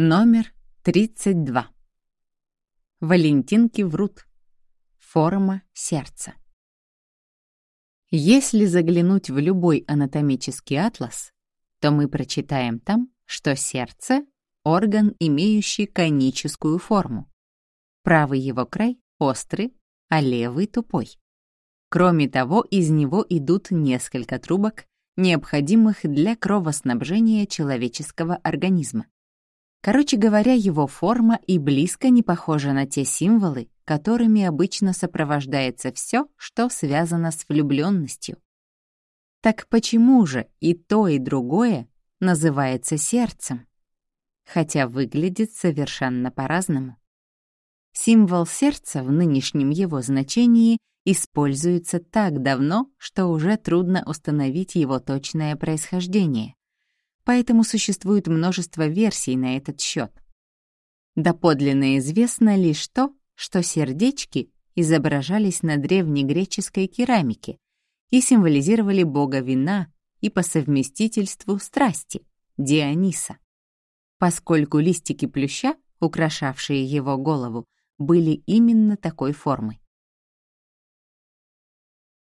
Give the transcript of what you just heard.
Номер 32. Валентинки врут. Форма сердца. Если заглянуть в любой анатомический атлас, то мы прочитаем там, что сердце — орган, имеющий коническую форму. Правый его край острый, а левый — тупой. Кроме того, из него идут несколько трубок, необходимых для кровоснабжения человеческого организма. Короче говоря, его форма и близко не похожа на те символы, которыми обычно сопровождается все, что связано с влюбленностью. Так почему же и то, и другое называется сердцем? Хотя выглядит совершенно по-разному. Символ сердца в нынешнем его значении используется так давно, что уже трудно установить его точное происхождение поэтому существует множество версий на этот счет. Доподлинно известно лишь то, что сердечки изображались на древнегреческой керамике и символизировали бога вина и по совместительству страсти, Диониса. Поскольку листики плюща, украшавшие его голову, были именно такой формы.